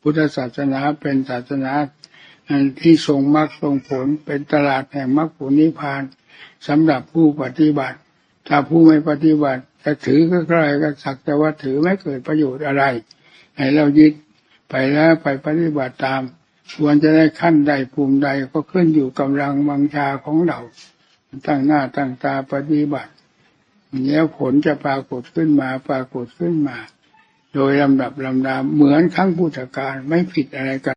พุทธศาสนาเป็นศาสนาที่ทรงมรรคทรงผลเป็นตลาดแห่งมรรคผลนิพพานสำหรับผู้ปฏิบัติ ถ้าผู้ไม่ปฏิบัติจะถือก็ใครก็สักแต่ว่าถือไม่เกิดประโยชน์อะไร ให้เรายึดไปแล้วไปปฏิบัติตาม ควรจะได้ขั้นใดภูมิใดก็ขึ้นอยู่กำลังวังชาของเราตั้งหน้าตั้งตาปฏิบัติแล้วผลจะปรากฏขึ้นมาปรากฏขึ้นมา โดยลำดับลำดาเหมือนครั้งพุทธกาลไม่ผิดอะไรกัน